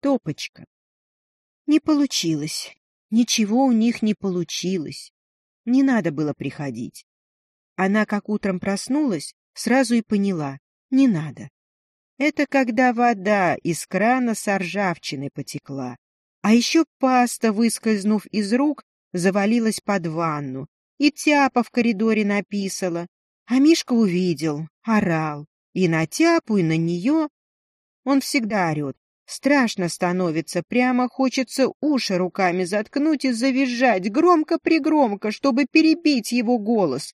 Топочка. Не получилось. Ничего у них не получилось. Не надо было приходить. Она, как утром проснулась, сразу и поняла — не надо. Это когда вода из крана с ржавчиной потекла. А еще паста, выскользнув из рук, завалилась под ванну. И тяпа в коридоре написала. А Мишка увидел, орал. И на тяпу, и на нее. Он всегда орет. Страшно становится, прямо хочется уши руками заткнуть и завизжать громко-пригромко, чтобы перебить его голос.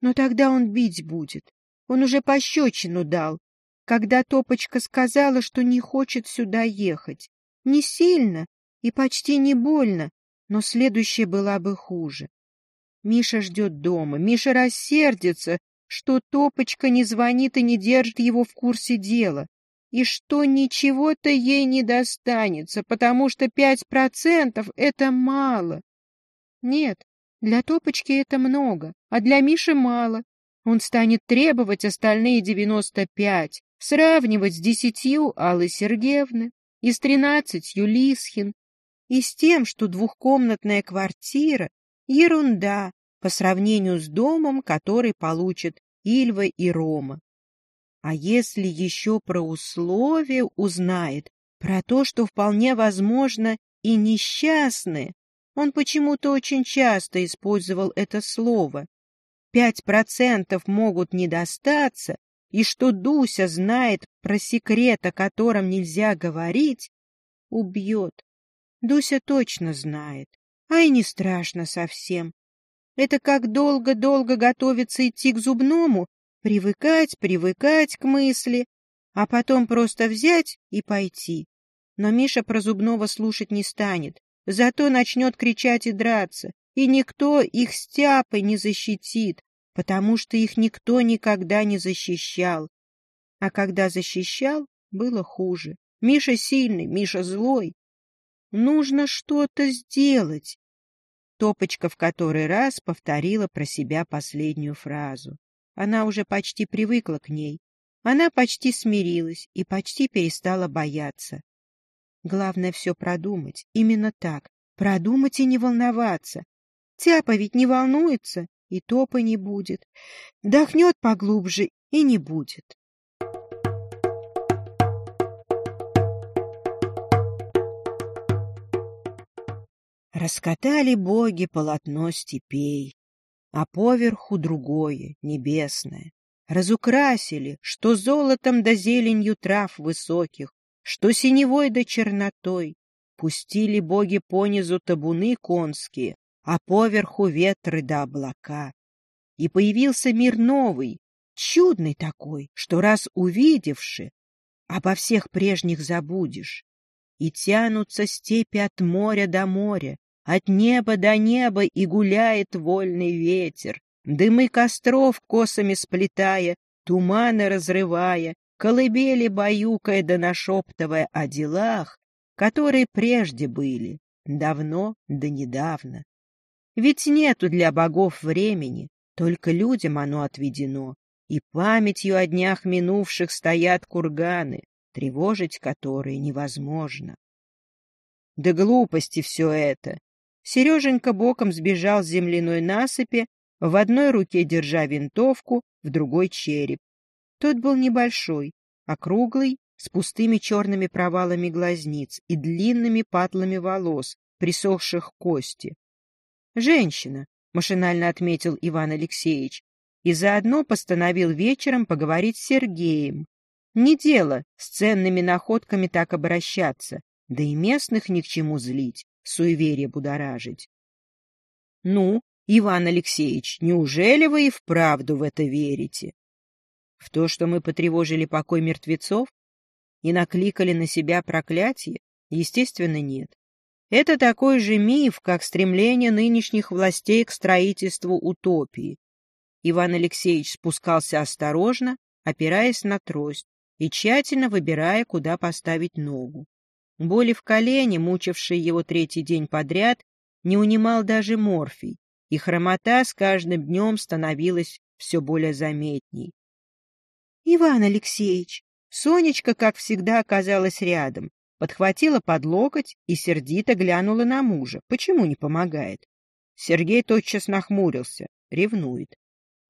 Но тогда он бить будет. Он уже пощечину дал, когда Топочка сказала, что не хочет сюда ехать. Не сильно и почти не больно, но следующее была бы хуже. Миша ждет дома, Миша рассердится, что Топочка не звонит и не держит его в курсе дела, и что ничего-то ей не достанется, потому что пять процентов — это мало. Нет, для Топочки это много, а для Миши мало. Он станет требовать остальные девяносто пять, сравнивать с десятью Аллы Сергеевны и с тринадцатью Лисхин, и с тем, что двухкомнатная квартира — ерунда по сравнению с домом, который получат Ильва и Рома. А если еще про условия узнает, про то, что вполне возможно и несчастные, он почему-то очень часто использовал это слово. Пять процентов могут не достаться, и что Дуся знает про секрет, о котором нельзя говорить, убьет. Дуся точно знает, а и не страшно совсем. Это как долго-долго готовиться идти к зубному, привыкать, привыкать к мысли, а потом просто взять и пойти. Но Миша про зубного слушать не станет, зато начнет кричать и драться, и никто их стяпой не защитит, потому что их никто никогда не защищал. А когда защищал, было хуже. Миша сильный, Миша злой. Нужно что-то сделать. Топочка в который раз повторила про себя последнюю фразу. Она уже почти привыкла к ней. Она почти смирилась и почти перестала бояться. Главное все продумать, именно так. Продумать и не волноваться. Тяпа ведь не волнуется, и топа не будет. Дохнет поглубже и не будет. Раскатали боги полотно степей, а поверху другое, небесное. Разукрасили, что золотом да зеленью трав высоких, что синевой да чернотой. Пустили боги понизу табуны конские, а поверху ветры да облака. И появился мир новый, чудный такой, что раз увидевши, обо всех прежних забудешь. И тянутся степи от моря до моря, от неба до неба и гуляет вольный ветер, дымы костров косами сплетая, туманы разрывая, колыбели баюкая да нашептывая о делах, которые прежде были, давно да недавно. Ведь нету для богов времени, только людям оно отведено, и памятью о днях минувших стоят курганы, тревожить которые невозможно. Да глупости все это! Сереженька боком сбежал с земляной насыпи, в одной руке держа винтовку, в другой — череп. Тот был небольшой, округлый, с пустыми черными провалами глазниц и длинными патлами волос, присохших кости. «Женщина», — машинально отметил Иван Алексеевич, и заодно постановил вечером поговорить с Сергеем. Не дело с ценными находками так обращаться, да и местных ни к чему злить, суеверие будоражить. — Ну, Иван Алексеевич, неужели вы и вправду в это верите? В то, что мы потревожили покой мертвецов и накликали на себя проклятие, естественно, нет. Это такой же миф, как стремление нынешних властей к строительству утопии. Иван Алексеевич спускался осторожно, опираясь на трость и тщательно выбирая, куда поставить ногу. Боли в колене, мучившие его третий день подряд, не унимал даже морфий, и хромота с каждым днем становилась все более заметней. — Иван Алексеевич! Сонечка, как всегда, оказалась рядом, подхватила под локоть и сердито глянула на мужа. Почему не помогает? Сергей тотчас нахмурился, ревнует.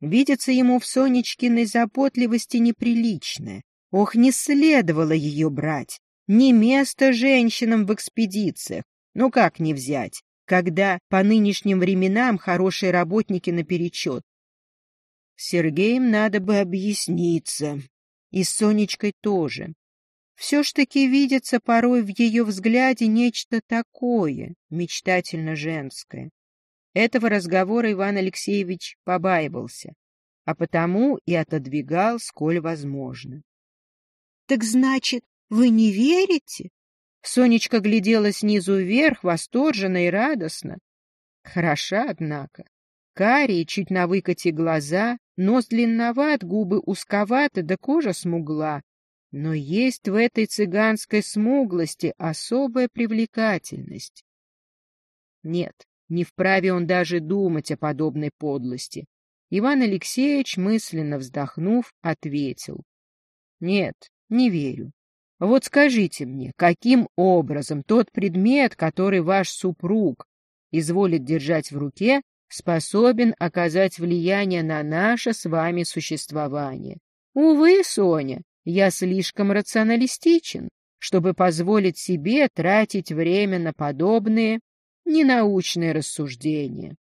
Видится ему в Сонечкиной заботливости неприличное. Ох, не следовало ее брать. Не место женщинам в экспедициях. Ну как не взять, когда по нынешним временам хорошие работники наперечет? Сергеем надо бы объясниться. И с Сонечкой тоже. Все ж таки видится порой в ее взгляде нечто такое, мечтательно женское. Этого разговора Иван Алексеевич побаивался, а потому и отодвигал, сколь возможно. — Так значит, вы не верите? Сонечка глядела снизу вверх, восторженно и радостно. Хороша, однако. Карие, чуть на выкате глаза, нос длинноват, губы узковаты, да кожа смугла, но есть в этой цыганской смуглости особая привлекательность. Нет, не вправе он даже думать о подобной подлости. Иван Алексеевич, мысленно вздохнув, ответил. Нет, не верю. Вот скажите мне, каким образом тот предмет, который ваш супруг изволит держать в руке, способен оказать влияние на наше с вами существование? Увы, Соня, я слишком рационалистичен, чтобы позволить себе тратить время на подобные ненаучные рассуждения.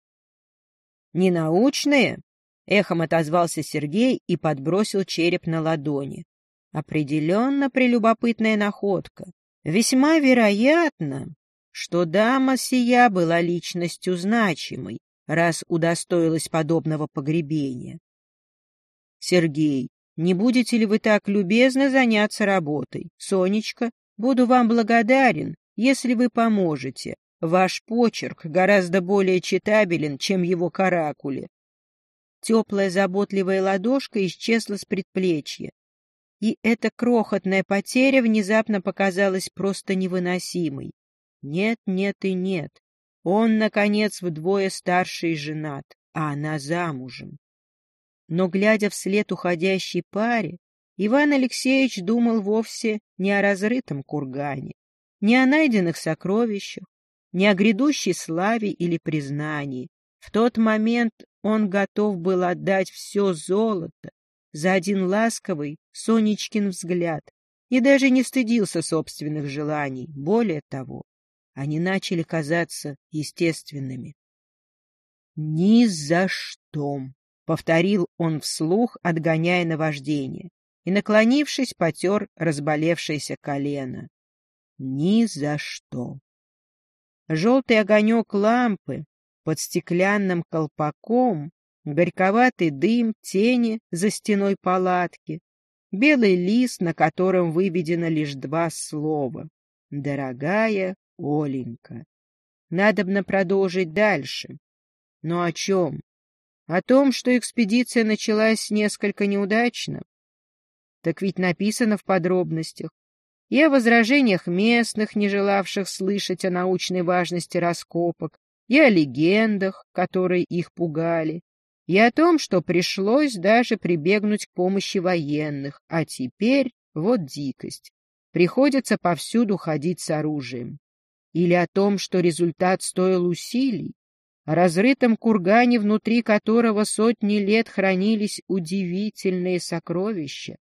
«Ненаучные?» — эхом отозвался Сергей и подбросил череп на ладони. «Определенно прелюбопытная находка. Весьма вероятно, что дама сия была личностью значимой, раз удостоилась подобного погребения. Сергей, не будете ли вы так любезно заняться работой? Сонечка, буду вам благодарен, если вы поможете. Ваш почерк гораздо более читабелен, чем его каракули. Теплая заботливая ладошка исчезла с предплечья. И эта крохотная потеря внезапно показалась просто невыносимой. Нет, нет и нет. Он, наконец, вдвое старше и женат, а она замужем. Но, глядя вслед уходящей паре, Иван Алексеевич думал вовсе не о разрытом кургане, не о найденных сокровищах, не о грядущей славе или признании. В тот момент он готов был отдать все золото за один ласковый Сонечкин взгляд и даже не стыдился собственных желаний. Более того, они начали казаться естественными. «Ни за что!» — повторил он вслух, отгоняя наваждение, и, наклонившись, потер разболевшееся колено. Ни за что. Желтый огонек лампы под стеклянным колпаком, горьковатый дым тени за стеной палатки, белый лист, на котором выведено лишь два слова «Дорогая Оленька». Надобно продолжить дальше. Но о чем? О том, что экспедиция началась несколько неудачно. Так ведь написано в подробностях. И о возражениях местных, не желавших слышать о научной важности раскопок, и о легендах, которые их пугали, и о том, что пришлось даже прибегнуть к помощи военных, а теперь вот дикость. Приходится повсюду ходить с оружием. Или о том, что результат стоил усилий, о разрытом кургане, внутри которого сотни лет хранились удивительные сокровища,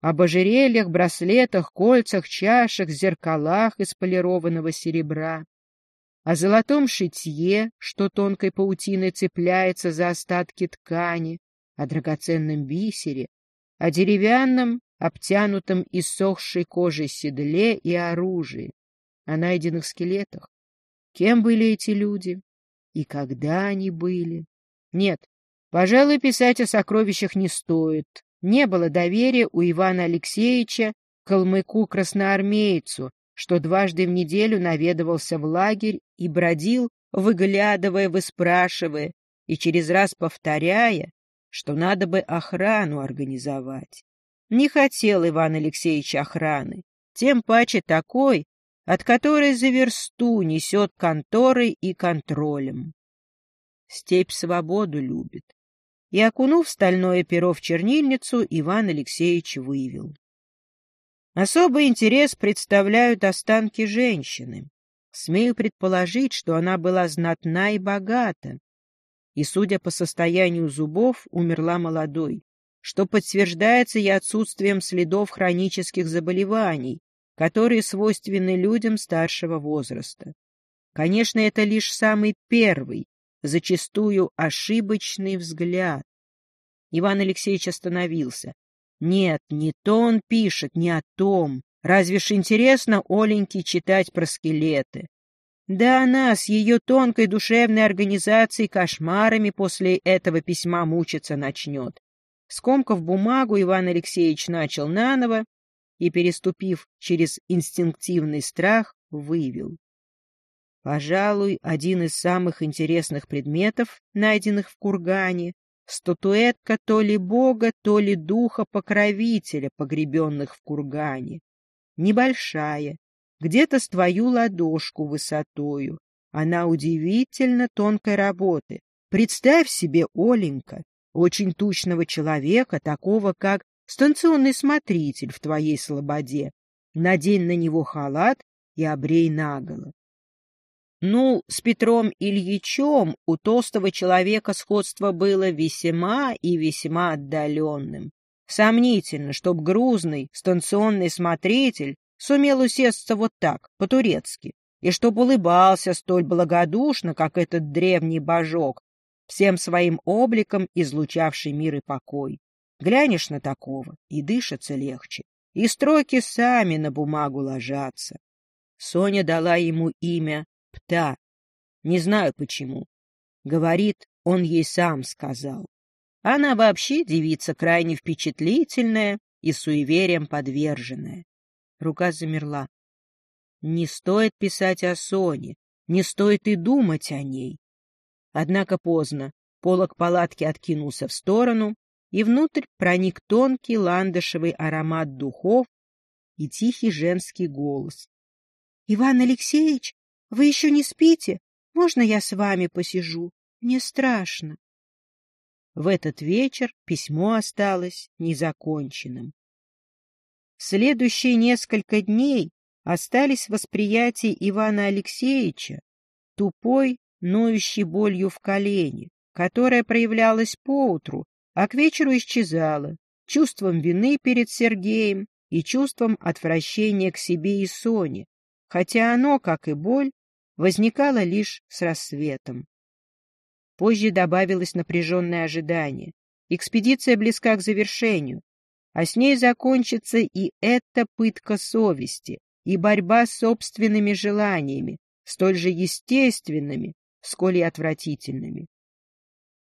об ожерельях, браслетах, кольцах, чашах, зеркалах из полированного серебра, о золотом шитье, что тонкой паутиной цепляется за остатки ткани, о драгоценном бисере, о деревянном, обтянутом иссохшей кожей седле и оружии, о найденных скелетах. Кем были эти люди? И когда они были? Нет, пожалуй, писать о сокровищах не стоит. Не было доверия у Ивана Алексеевича к калмыку-красноармейцу, что дважды в неделю наведывался в лагерь и бродил, выглядывая, выспрашивая и через раз повторяя, что надо бы охрану организовать. Не хотел Иван Алексеевич охраны, тем паче такой, от которой за версту несет конторой и контролем. Степь свободу любит. И, окунув стальное перо в чернильницу, Иван Алексеевич вывел. Особый интерес представляют останки женщины. Смею предположить, что она была знатна и богата, и, судя по состоянию зубов, умерла молодой, что подтверждается и отсутствием следов хронических заболеваний, которые свойственны людям старшего возраста. Конечно, это лишь самый первый, зачастую ошибочный взгляд. Иван Алексеевич остановился. Нет, не то он пишет, не о том. Разве ж интересно Оленьке читать про скелеты? Да она с ее тонкой душевной организацией кошмарами после этого письма мучиться начнет. Скомкав бумагу, Иван Алексеевич начал наново и, переступив через инстинктивный страх, вывел. Пожалуй, один из самых интересных предметов, найденных в кургане, статуэтка то ли бога, то ли духа-покровителя, погребенных в кургане. Небольшая, где-то с твою ладошку высотою. Она удивительно тонкой работы. Представь себе, Оленька, очень тучного человека, такого как станционный смотритель в твоей слободе. Надень на него халат и обрей наголо. Ну, с Петром Ильичем у толстого человека сходство было весьма и весьма отдаленным. Сомнительно, чтоб грузный станционный смотритель сумел усесться вот так, по-турецки, и чтоб улыбался столь благодушно, как этот древний божок, всем своим обликом излучавший мир и покой. Глянешь на такого, и дышится легче, и строки сами на бумагу ложатся. Соня дала ему имя Пта. Не знаю почему. Говорит, он ей сам сказал. Она вообще девица крайне впечатлительная и суеверием подверженная. Рука замерла. Не стоит писать о Соне, не стоит и думать о ней. Однако поздно. Полок палатки откинулся в сторону, и внутрь проник тонкий ландышевый аромат духов и тихий женский голос. — Иван Алексеевич, вы еще не спите? Можно я с вами посижу? Мне страшно. В этот вечер письмо осталось незаконченным. Следующие несколько дней остались в восприятии Ивана Алексеевича тупой, ноющей болью в колене, которая проявлялась поутру, а к вечеру исчезала, чувством вины перед Сергеем и чувством отвращения к себе и Соне, хотя оно, как и боль, возникало лишь с рассветом. Позже добавилось напряженное ожидание. Экспедиция близка к завершению, а с ней закончится и эта пытка совести, и борьба с собственными желаниями, столь же естественными, сколь и отвратительными.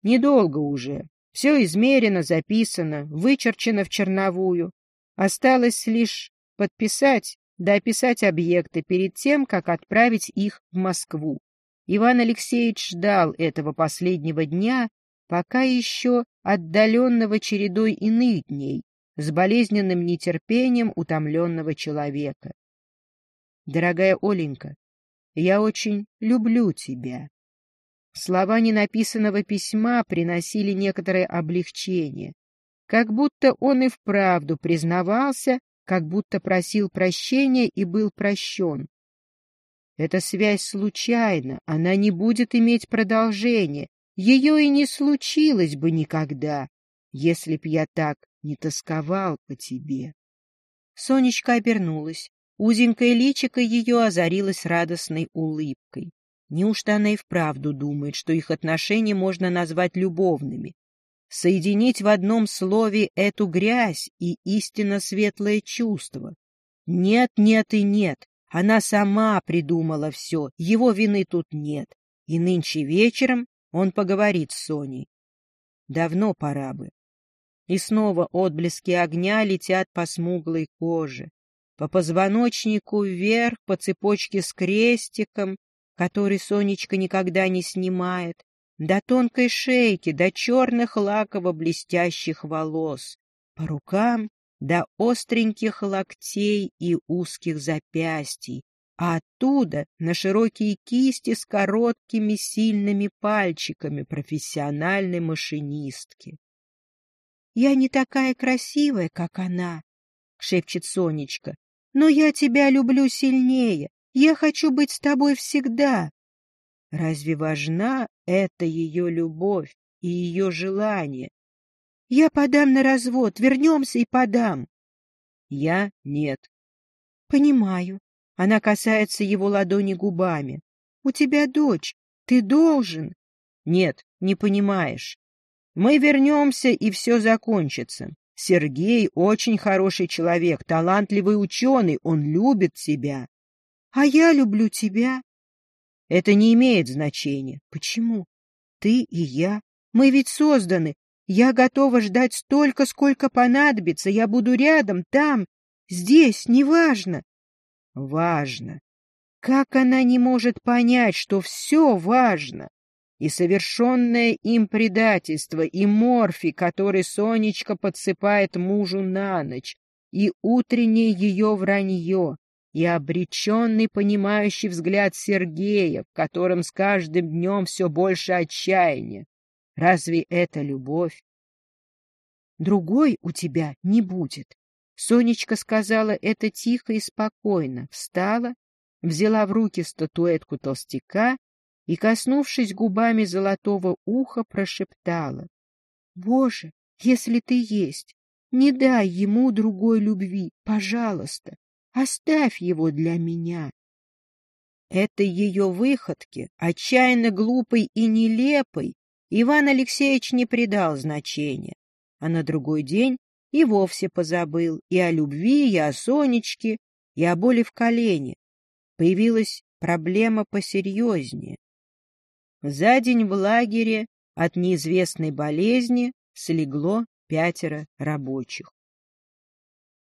Недолго уже. Все измерено, записано, вычерчено в черновую. Осталось лишь подписать да описать объекты перед тем, как отправить их в Москву. Иван Алексеевич ждал этого последнего дня, пока еще отдаленного чередой иных дней, с болезненным нетерпением утомленного человека. Дорогая Оленька, я очень люблю тебя. Слова ненаписанного письма приносили некоторое облегчение, как будто он и вправду признавался, как будто просил прощения и был прощен. Эта связь случайна, она не будет иметь продолжения, ее и не случилось бы никогда, если б я так не тосковал по тебе. Сонечка обернулась. Узенькое личико ее озарилось радостной улыбкой. Неужто она и вправду думает, что их отношения можно назвать любовными? Соединить в одном слове эту грязь и истинно светлое чувство? Нет, нет и нет. Она сама придумала все, его вины тут нет. И нынче вечером он поговорит с Соней. Давно пора бы. И снова отблески огня летят по смуглой коже, по позвоночнику вверх, по цепочке с крестиком, который Сонечка никогда не снимает, до тонкой шейки, до черных лаково-блестящих волос, по рукам до остреньких локтей и узких запястий, а оттуда на широкие кисти с короткими сильными пальчиками профессиональной машинистки. «Я не такая красивая, как она», — шепчет Сонечка, Но я тебя люблю сильнее. Я хочу быть с тобой всегда. Разве важна эта ее любовь и ее желание? Я подам на развод, вернемся и подам. Я нет. Понимаю. Она касается его ладони губами. У тебя дочь. Ты должен. Нет, не понимаешь. Мы вернемся, и все закончится. Сергей очень хороший человек, талантливый ученый, он любит тебя. А я люблю тебя. Это не имеет значения. Почему? Ты и я. Мы ведь созданы. Я готова ждать столько, сколько понадобится. Я буду рядом, там, здесь, неважно. Важно. Как она не может понять, что все важно? И совершенное им предательство, и морфий, который Сонечка подсыпает мужу на ночь, и утреннее ее вранье, и обреченный понимающий взгляд Сергея, в котором с каждым днем все больше отчаяния. Разве это любовь? Другой у тебя не будет. Сонечка сказала это тихо и спокойно, встала, взяла в руки статуэтку толстяка и, коснувшись губами золотого уха, прошептала. — Боже, если ты есть, не дай ему другой любви, пожалуйста, оставь его для меня. Этой ее выходке, отчаянно глупой и нелепой, Иван Алексеевич не придал значения, а на другой день и вовсе позабыл и о любви, и о Сонечке, и о боли в колене. Появилась проблема посерьезнее. За день в лагере от неизвестной болезни слегло пятеро рабочих.